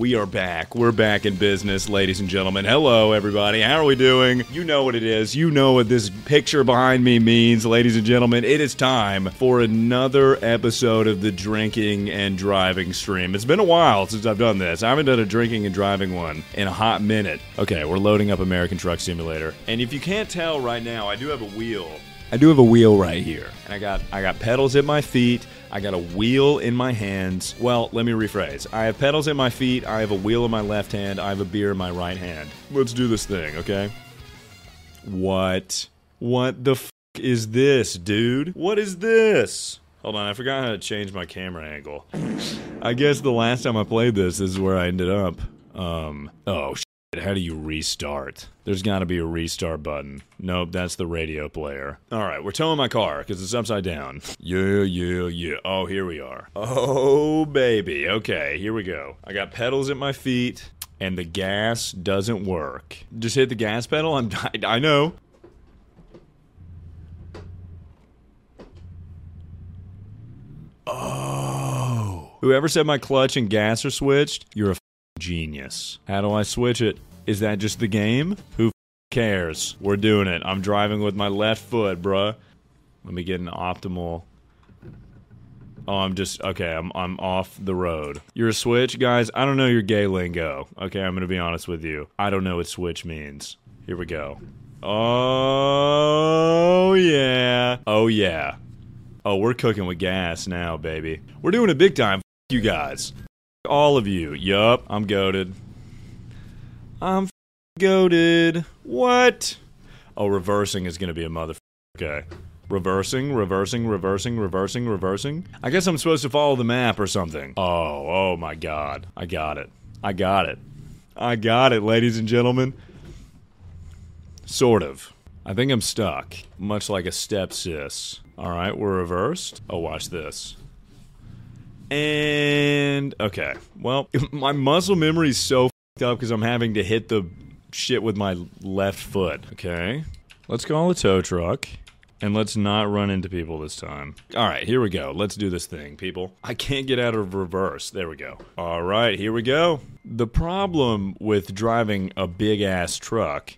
We are back. We're back in business, ladies and gentlemen. Hello, everybody. How are we doing? You know what it is. You know what this picture behind me means, ladies and gentlemen. It is time for another episode of the drinking and driving stream. It's been a while since I've done this. I haven't done a drinking and driving one in a hot minute. Okay, we're loading up American Truck Simulator. And if you can't tell right now, I do have a wheel. I do have a wheel right here. And I got I got pedals at my feet. I got a wheel in my hands. Well, let me rephrase. I have pedals in my feet, I have a wheel in my left hand, I have a beer in my right hand. Let's do this thing, okay? What? What the f is this, dude? What is this? Hold on, I forgot how to change my camera angle. I guess the last time I played this, this is where I ended up. Um, oh. How do you restart? There's got to be a restart button. Nope, that's the radio player. All right, we're towing my car because it's upside down. Yeah, yeah, yeah. Oh, here we are. Oh, baby. Okay, here we go. I got pedals at my feet, and the gas doesn't work. Just hit the gas pedal. I'm. I, I know. Oh. Whoever said my clutch and gas are switched, you're a genius. How do I switch it? Is that just the game? Who cares? We're doing it. I'm driving with my left foot, bruh. Let me get an optimal. Oh, I'm just okay. I'm I'm off the road. You're a switch, guys. I don't know your gay lingo. Okay, I'm gonna be honest with you. I don't know what switch means. Here we go. Oh yeah. Oh yeah. Oh, we're cooking with gas now, baby. We're doing it big time. F- you guys. All of you. Yup, I'm goaded. I'm goaded. What? Oh, reversing is gonna be a mother. Okay. Reversing, reversing, reversing, reversing, reversing. I guess I'm supposed to follow the map or something. Oh, oh my god. I got it. I got it. I got it, ladies and gentlemen. Sort of. I think I'm stuck, much like a step sis. All right, we're reversed. Oh, watch this. And okay, well, my muscle memory is so fed up because I'm having to hit the shit with my left foot. Okay, let's call a tow truck. And let's not run into people this time. All right, here we go. Let's do this thing, people. I can't get out of reverse. There we go. All right, here we go. The problem with driving a big ass truck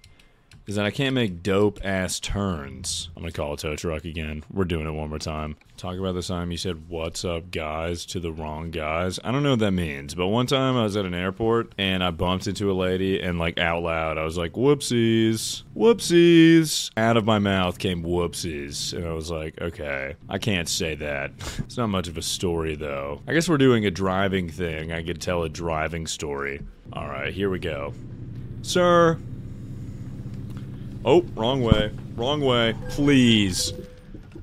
is that I can't make dope ass turns. I'm gonna call a tow truck again. We're doing it one more time. Talk about the time you said "What's up, guys?" to the wrong guys. I don't know what that means, but one time I was at an airport and I bumped into a lady and like out loud I was like "Whoopsies, whoopsies!" Out of my mouth came "Whoopsies," and I was like, "Okay, I can't say that." it's not much of a story though. I guess we're doing a driving thing. I could tell a driving story. All right, here we go, sir. Oh, wrong way. Wrong way. Please.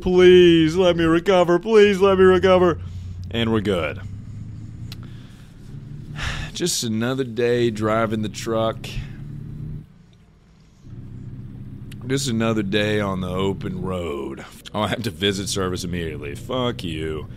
Please let me recover. Please let me recover. And we're good. Just another day driving the truck. Just another day on the open road. Oh, I have to visit service immediately. Fuck you.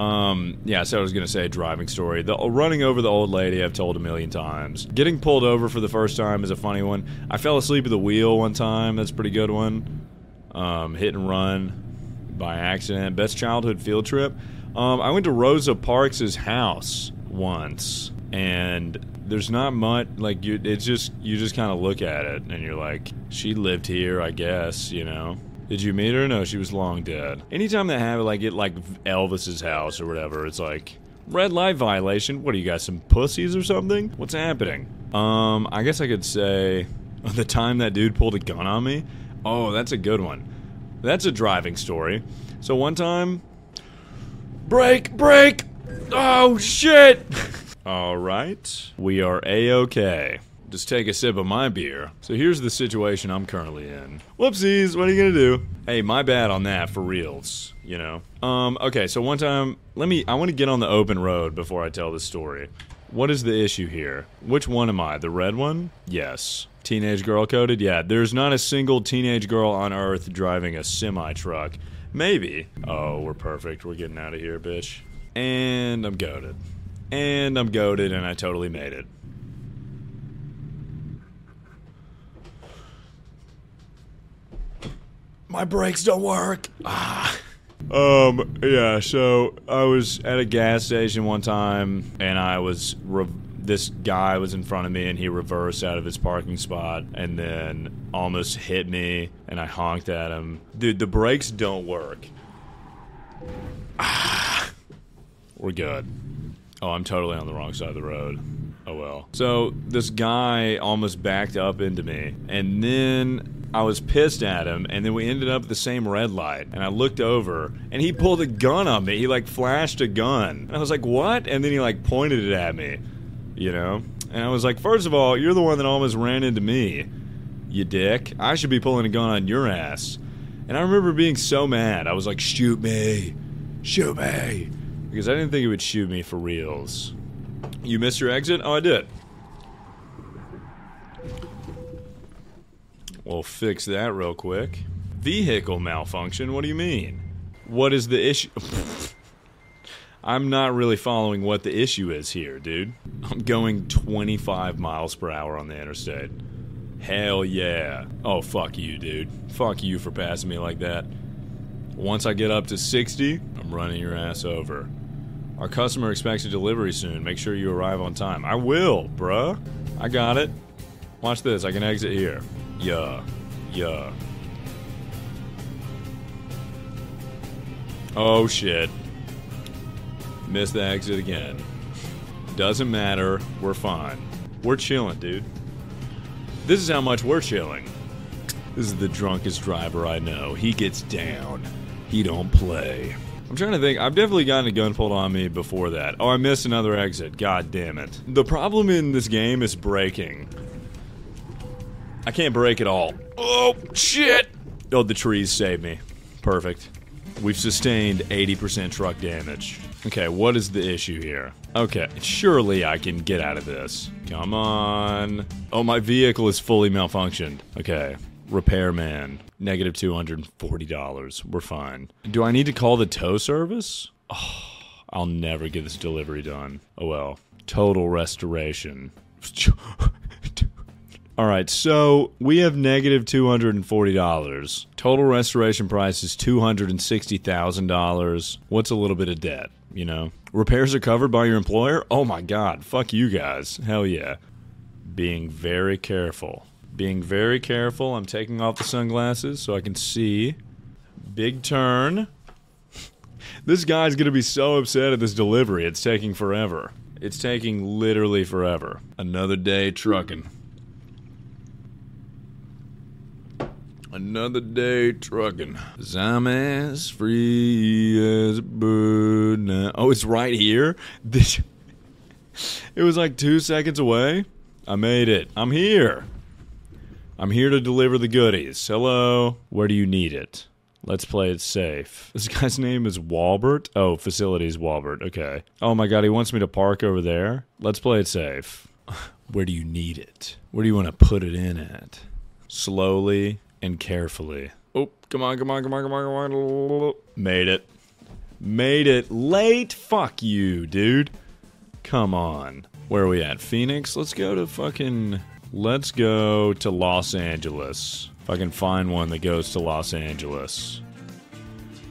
Um, yeah, so I was gonna say driving story. The running over the old lady I've told a million times. Getting pulled over for the first time is a funny one. I fell asleep at the wheel one time. That's a pretty good one. Um, hit and run by accident. Best childhood field trip. Um, I went to Rosa Parks' house once, and there's not much like you. It's just you just kind of look at it and you're like, she lived here, I guess. You know. Did you meet her? No, she was long dead. Anytime they have like at like Elvis's house or whatever, it's like red light violation. What do you got? Some pussies or something? What's happening? Um, I guess I could say the time that dude pulled a gun on me. Oh, that's a good one. That's a driving story. So one time, break, break. Oh shit. All right, we are a okay just take a sip of my beer. So here's the situation I'm currently in. Whoopsies, what are you gonna do? Hey, my bad on that for reals, you know. Um, okay, so one time, let me, I wanna get on the open road before I tell this story. What is the issue here? Which one am I? The red one? Yes. Teenage girl coded? Yeah, there's not a single teenage girl on earth driving a semi truck. Maybe. Oh, we're perfect. We're getting out of here, bitch. And I'm goaded. And I'm goaded, and I totally made it. My brakes don't work. Ah. Um, yeah, so I was at a gas station one time and I was this guy was in front of me and he reversed out of his parking spot and then almost hit me and I honked at him. Dude, the brakes don't work. Ah, we're good. Oh, I'm totally on the wrong side of the road. Oh well. So this guy almost backed up into me, and then I was pissed at him, and then we ended up at the same red light. And I looked over, and he pulled a gun on me. He like flashed a gun, and I was like, "What?" And then he like pointed it at me, you know. And I was like, first of all, you're the one that almost ran into me, you dick. I should be pulling a gun on your ass." And I remember being so mad. I was like, "Shoot me, shoot me," because I didn't think he would shoot me for reals. You missed your exit? Oh, I did. We'll fix that real quick. Vehicle malfunction? What do you mean? What is the issue? I'm not really following what the issue is here, dude. I'm going 25 miles per hour on the interstate. Hell yeah. Oh, fuck you, dude. Fuck you for passing me like that. Once I get up to 60, I'm running your ass over. Our customer expects a delivery soon. Make sure you arrive on time. I will, bruh. I got it. Watch this. I can exit here. Yeah. Yeah. Oh shit. Missed the exit again. Doesn't matter. We're fine. We're chilling, dude. This is how much we're chilling. This is the drunkest driver I know. He gets down. He don't play. I'm trying to think. I've definitely gotten a gun pulled on me before that. Oh, I missed another exit. God damn it. The problem in this game is braking. I can't break it all. Oh, shit! Oh, the trees saved me. Perfect. We've sustained 80% truck damage. Okay, what is the issue here? Okay, surely I can get out of this. Come on. Oh, my vehicle is fully malfunctioned. Okay, repairman, negative $240. We're fine. Do I need to call the tow service? Oh, I'll never get this delivery done. Oh well. Total restoration. All right, so we have negative two hundred and forty dollars. Total restoration price is two hundred and sixty thousand dollars. What's a little bit of debt? You know, repairs are covered by your employer. Oh my God, fuck you guys. Hell yeah. Being very careful. Being very careful. I'm taking off the sunglasses so I can see. Big turn. this guy's gonna be so upset at this delivery. It's taking forever. It's taking literally forever. Another day trucking. Another day trucking. I'm as free as a bird now. Oh, it's right here? This, it was like two seconds away. I made it. I'm here. I'm here to deliver the goodies. Hello. Where do you need it? Let's play it safe. This guy's name is Walbert. Oh, facilities Walbert. Okay. Oh my god, he wants me to park over there. Let's play it safe. Where do you need it? Where do you want to put it in at? Slowly and carefully. Oh, come on, come on, come on, come on, come on. Made it. Made it late. Fuck you, dude. Come on. Where are we at? Phoenix? Let's go to fucking. Let's go to Los Angeles. If I can find one that goes to Los Angeles.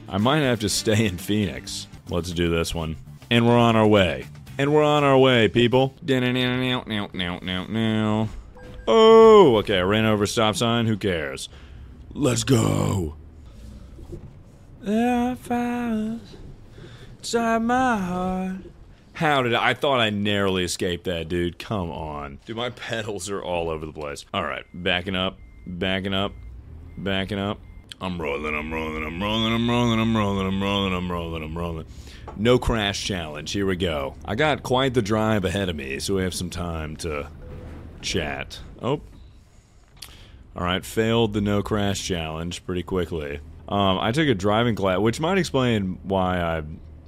I might have to stay in Phoenix. Let's do this one. And we're on our way. And we're on our way, people. Oh, okay, I ran over a stop sign. Who cares? Let's go. There are fires inside my heart. How did I? I thought I narrowly escaped that, dude. Come on. Dude, my pedals are all over the place. All right, backing up, backing up, backing up. I'm rolling, I'm rolling, I'm rolling, I'm rolling, I'm rolling, I'm rolling, I'm rolling, I'm rolling. No crash challenge. Here we go. I got quite the drive ahead of me, so we have some time to chat. Oh. All right, failed the no crash challenge pretty quickly. Um, I took a driving class, which might explain why I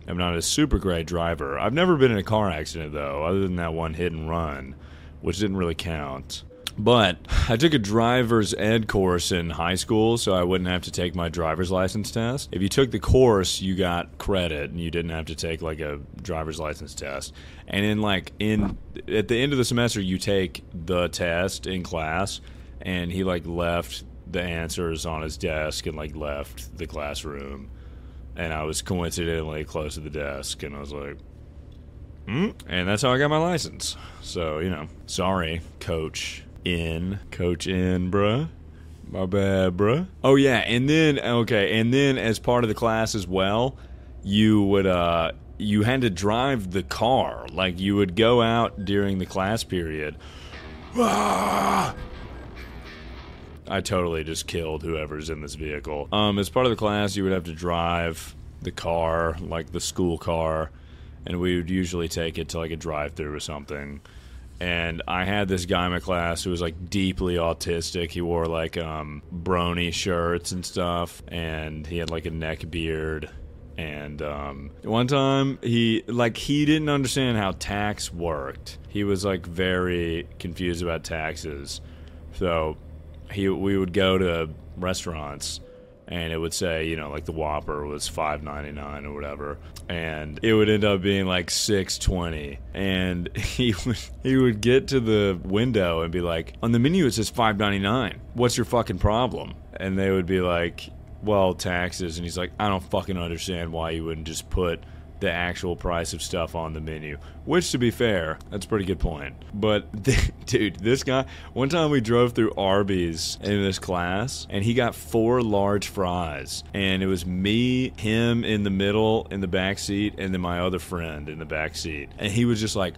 am not a super great driver. I've never been in a car accident, though, other than that one hit and run, which didn't really count. But I took a driver's ed course in high school, so I wouldn't have to take my driver's license test. If you took the course, you got credit, and you didn't have to take like a driver's license test. And in like in at the end of the semester, you take the test in class, and he like left the answers on his desk and like left the classroom, and I was coincidentally close to the desk, and I was like, Mm, and that's how I got my license. So, you know, sorry, coach in, coach in, bruh. My bad, bruh. Oh, yeah. And then, okay. And then as part of the class as well, you would, uh, you had to drive the car. Like you would go out during the class period. Ah! I totally just killed whoever's in this vehicle. Um, as part of the class, you would have to drive the car, like the school car, and we would usually take it to like a drive-through or something. And I had this guy in my class who was like deeply autistic. He wore like um, brony shirts and stuff, and he had like a neck beard. And um, one time he like he didn't understand how tax worked. He was like very confused about taxes. So he we would go to restaurants and it would say, you know, like the Whopper was five ninety nine or whatever, and it would end up being like six twenty. And he would he would get to the window and be like, on the menu it says five ninety nine. What's your fucking problem? And they would be like, well, taxes. And he's like, I don't fucking understand why you wouldn't just put the actual price of stuff on the menu. Which, to be fair, that's a pretty good point. But, dude, this guy, one time we drove through Arby's in this class, and he got four large fries. And it was me, him in the middle in the back seat, and then my other friend in the back seat. And he was just like,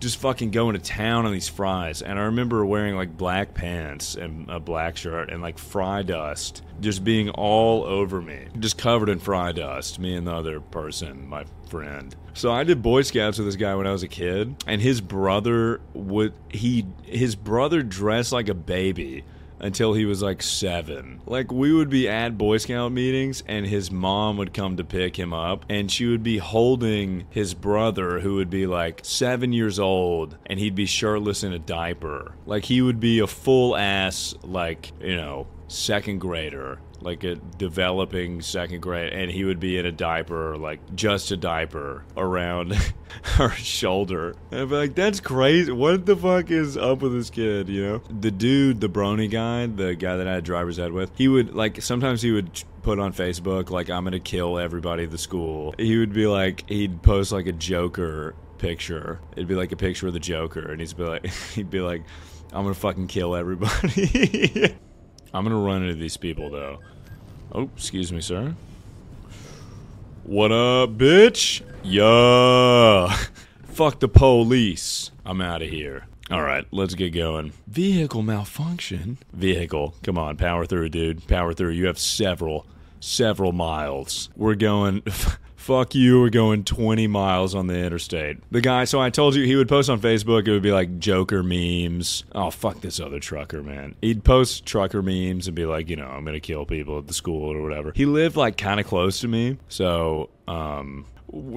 just fucking going to town on these fries. And I remember wearing like black pants and a black shirt and like fry dust just being all over me, just covered in fry dust, me and the other person, my friend. So I did Boy Scouts with this guy when I was a kid, and his brother would he his brother dressed like a baby until he was like seven. Like we would be at Boy Scout meetings and his mom would come to pick him up and she would be holding his brother who would be like seven years old and he'd be shirtless in a diaper. Like he would be a full ass like, you know, second grader like a developing second grade, and he would be in a diaper, like just a diaper around her shoulder. And I'd be like, that's crazy. What the fuck is up with this kid, you know? The dude, the brony guy, the guy that I had driver's ed with, he would, like, sometimes he would put on Facebook, like, I'm gonna kill everybody at the school. He would be like, he'd post, like, a Joker picture. It'd be like a picture of the Joker, and he'd be like, he'd be like, I'm gonna fucking kill everybody. I'm gonna run into these people though. Oh, excuse me, sir. What up, bitch? Yeah. Fuck the police. I'm out of here. All right, let's get going. Vehicle malfunction. Vehicle. Come on, power through, dude. Power through. You have several, several miles. We're going. fuck you, we're going 20 miles on the interstate. The guy, so I told you he would post on Facebook, it would be like Joker memes. Oh, fuck this other trucker, man. He'd post trucker memes and be like, you know, I'm gonna kill people at the school or whatever. He lived like kind of close to me, so, um,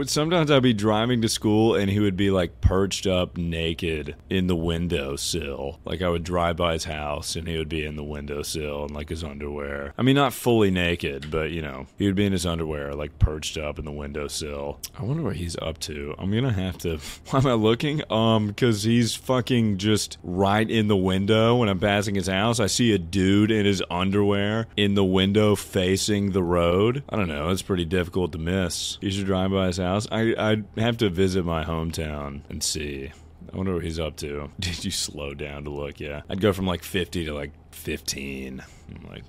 sometimes I'd be driving to school and he would be like perched up naked in the windowsill. Like I would drive by his house and he would be in the windowsill in like his underwear. I mean, not fully naked, but you know, he would be in his underwear, like perched up in the windowsill. I wonder what he's up to. I'm gonna have to. Why am I looking? Um, because he's fucking just right in the window when I'm passing his house. I see a dude in his underwear in the window facing the road. I don't know. It's pretty difficult to miss. You should drive by house. I I'd have to visit my hometown and see. I wonder what he's up to. Did you slow down to look? Yeah, I'd go from like 50 to like 15. I'm like,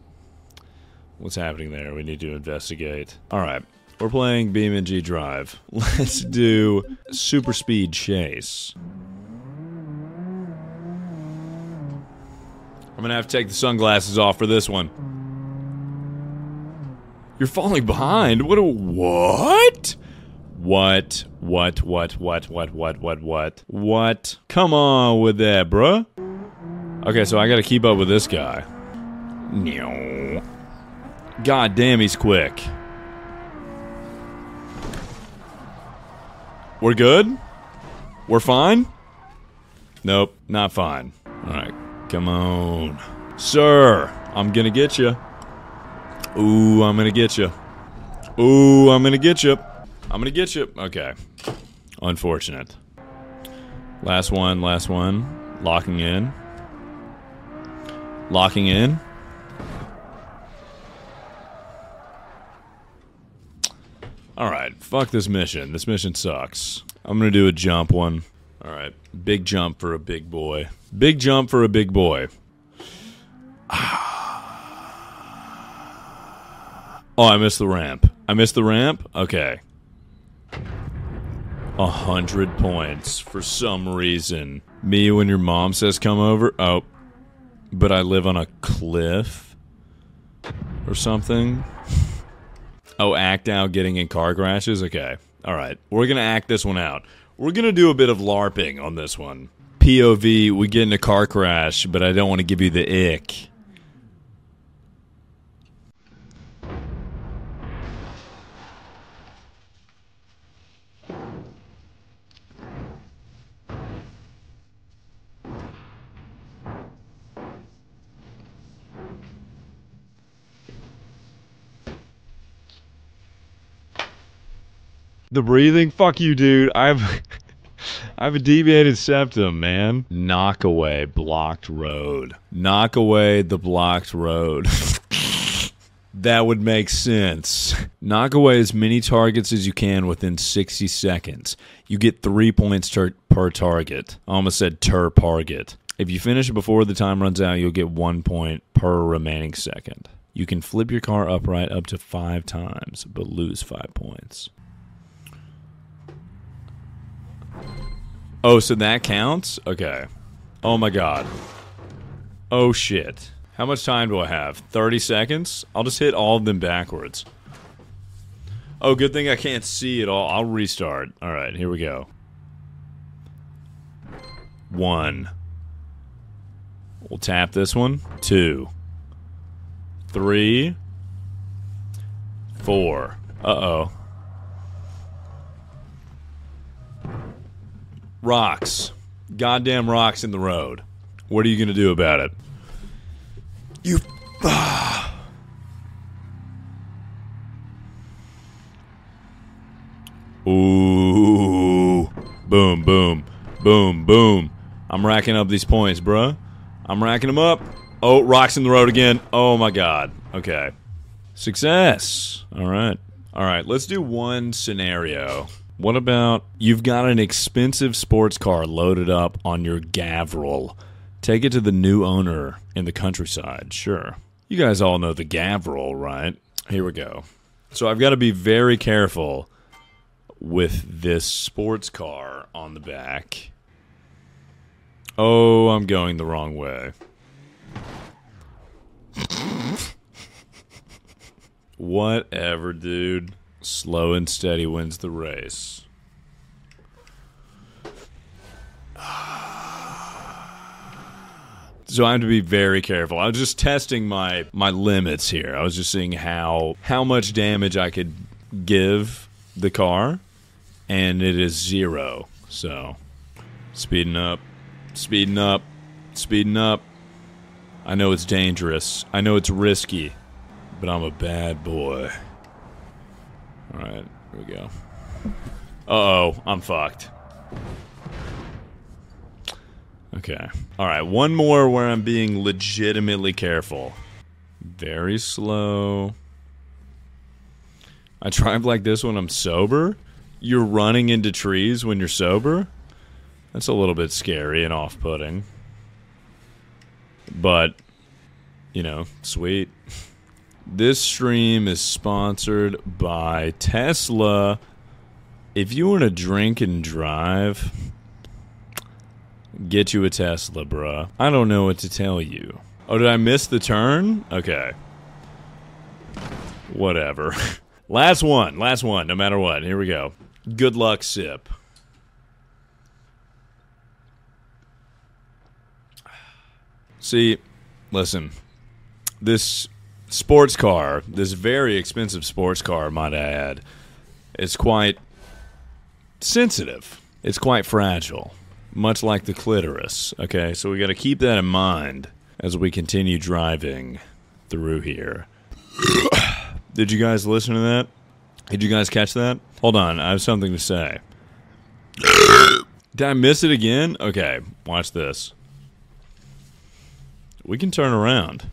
what's happening there? We need to investigate. All right. We're playing BeamNG Drive. Let's do Super Speed Chase. I'm gonna have to take the sunglasses off for this one. You're falling behind? What a what? What? What? What? What? What? What? What? What? What? Come on with that, bruh. Okay, so I gotta keep up with this guy. No. God damn, he's quick. We're good? We're fine? Nope, not fine. Alright, come on. Sir, I'm gonna get you. Ooh, I'm gonna get you. Ooh, I'm gonna get you. I'm gonna get you. Okay. Unfortunate. Last one, last one. Locking in. Locking in. All right, fuck this mission. This mission sucks. I'm gonna do a jump one. All right, big jump for a big boy. Big jump for a big boy. Oh, I missed the ramp. I missed the ramp? Okay. A hundred points for some reason. Me when your mom says come over? Oh. But I live on a cliff? Or something? Oh, act out getting in car crashes? Okay. Alright. We're gonna act this one out. We're gonna do a bit of LARPing on this one. POV, we get in a car crash, but I don't want to give you the ick. The breathing? Fuck you, dude. I've I have a deviated septum, man. Knock away blocked road. Knock away the blocked road. that would make sense. Knock away as many targets as you can within 60 seconds. You get three points ter- per target. Almost said ter target. If you finish before the time runs out, you'll get one point per remaining second. You can flip your car upright up to five times, but lose five points. Oh, so that counts? Okay. Oh my god. Oh shit. How much time do I have? 30 seconds? I'll just hit all of them backwards. Oh, good thing I can't see it all. I'll restart. Alright, here we go. One. We'll tap this one. Two. Three. Four. Uh-oh. Rocks. Goddamn rocks in the road. What are you going to do about it? You. Ah. Ooh. Boom, boom, boom, boom. I'm racking up these points, bruh. I'm racking them up. Oh, rocks in the road again. Oh my god. Okay. Success. All right. All right. Let's do one scenario. What about you've got an expensive sports car loaded up on your Gavril? Take it to the new owner in the countryside. Sure. You guys all know the Gavril, right? Here we go. So I've got to be very careful with this sports car on the back. Oh, I'm going the wrong way. Whatever, dude. Slow and steady wins the race. So I have to be very careful. I was just testing my my limits here. I was just seeing how how much damage I could give the car, and it is zero. So speeding up, speeding up, speeding up. I know it's dangerous. I know it's risky, but I'm a bad boy. All right, here we go. Uh oh, I'm fucked. Okay. All right, one more where I'm being legitimately careful. Very slow. I drive like this when I'm sober. You're running into trees when you're sober. That's a little bit scary and off putting. But, you know, sweet. This stream is sponsored by Tesla. If you want to drink and drive, get you a Tesla, bruh. I don't know what to tell you. Oh, did I miss the turn? Okay. Whatever. last one. Last one, no matter what. Here we go. Good luck, sip. See, listen. This sports car, this very expensive sports car, might I add, is quite sensitive. It's quite fragile, much like the clitoris. Okay, so we got to keep that in mind as we continue driving through here. Did you guys listen to that? Did you guys catch that? Hold on, I have something to say. Did I miss it again? Okay, watch this. We can turn around.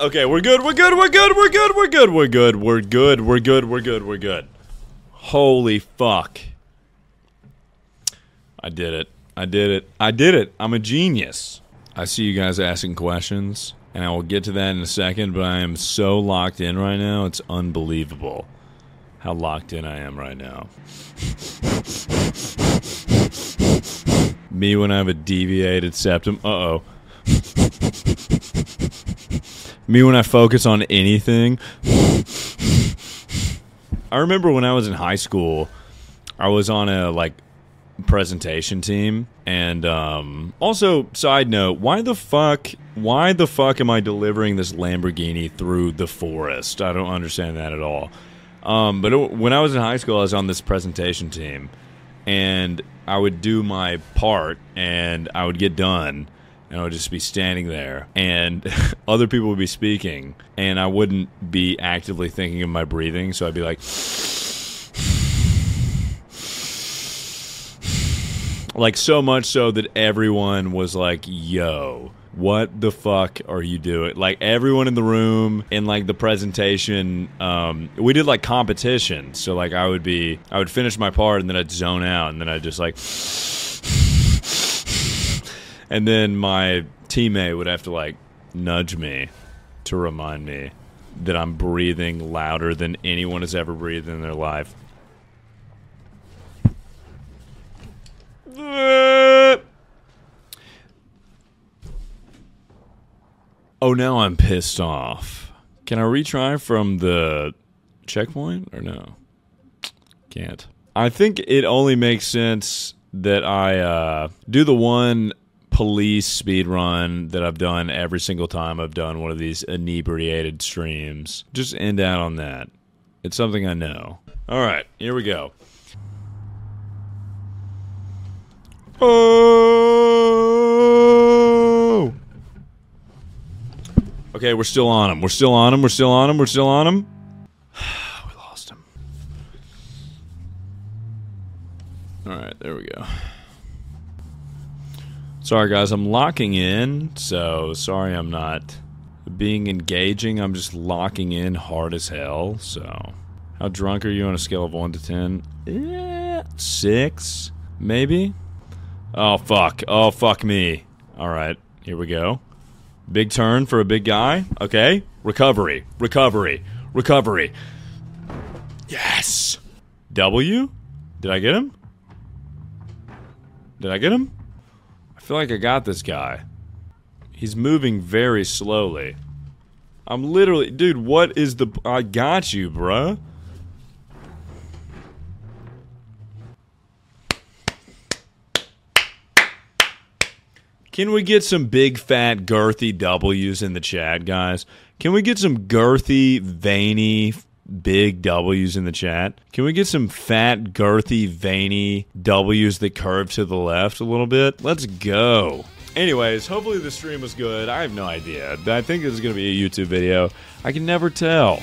Okay, we're good. We're good. We're good. We're good. We're good. We're good. We're good. We're good. We're good. We're good. Holy fuck. I did it. I did it. I did it. I'm a genius. I see you guys asking questions, and I will get to that in a second, but I am so locked in right now. It's unbelievable how locked in I am right now. Me when I have a deviated septum. Uh oh. Me when I focus on anything. I remember when I was in high school, I was on a like presentation team and um, also side note why the fuck why the fuck am i delivering this lamborghini through the forest? I don't understand that at all. Um, but it, when i was in high school i was on this presentation team and i would do my part and i would get done and I would just be standing there, and other people would be speaking, and I wouldn't be actively thinking of my breathing. So I'd be like, like so much so that everyone was like, "Yo." What the fuck are you doing? Like everyone in the room in like the presentation, um, we did like competition. So like I would be, I would finish my part and then I'd zone out and then I'd just like and then my teammate would have to like nudge me to remind me that I'm breathing louder than anyone has ever breathed in their life. Oh, now I'm pissed off. Can I retry from the checkpoint or no? Can't. I think it only makes sense that I uh, do the one police speed run that I've done every single time I've done one of these inebriated streams. Just end out on that. It's something I know. All right, here we go. Oh. Okay, we're still on him. We're still on him. We're still on him. We're still on him. we lost him. All right, there we go. Sorry, guys, I'm locking in, so sorry I'm not being engaging. I'm just locking in hard as hell. So, how drunk are you on a scale of 1 to 10? Yeah, 6, maybe? Oh, fuck. Oh, fuck me. All right, here we go. Big turn for a big guy. Okay, recovery, recovery, recovery. Yes! W? Did I get him? Did I get him? I feel like I got this guy. He's moving very slowly. I'm literally, dude. What is the? I got you, bruh. Can we get some big, fat, girthy W's in the chat, guys? Can we get some girthy, veiny, big W's in the chat? Can we get some fat, girthy, veiny W's that curve to the left a little bit? Let's go. Anyways, hopefully the stream was good. I have no idea. I think this is going to be a YouTube video. I can never tell.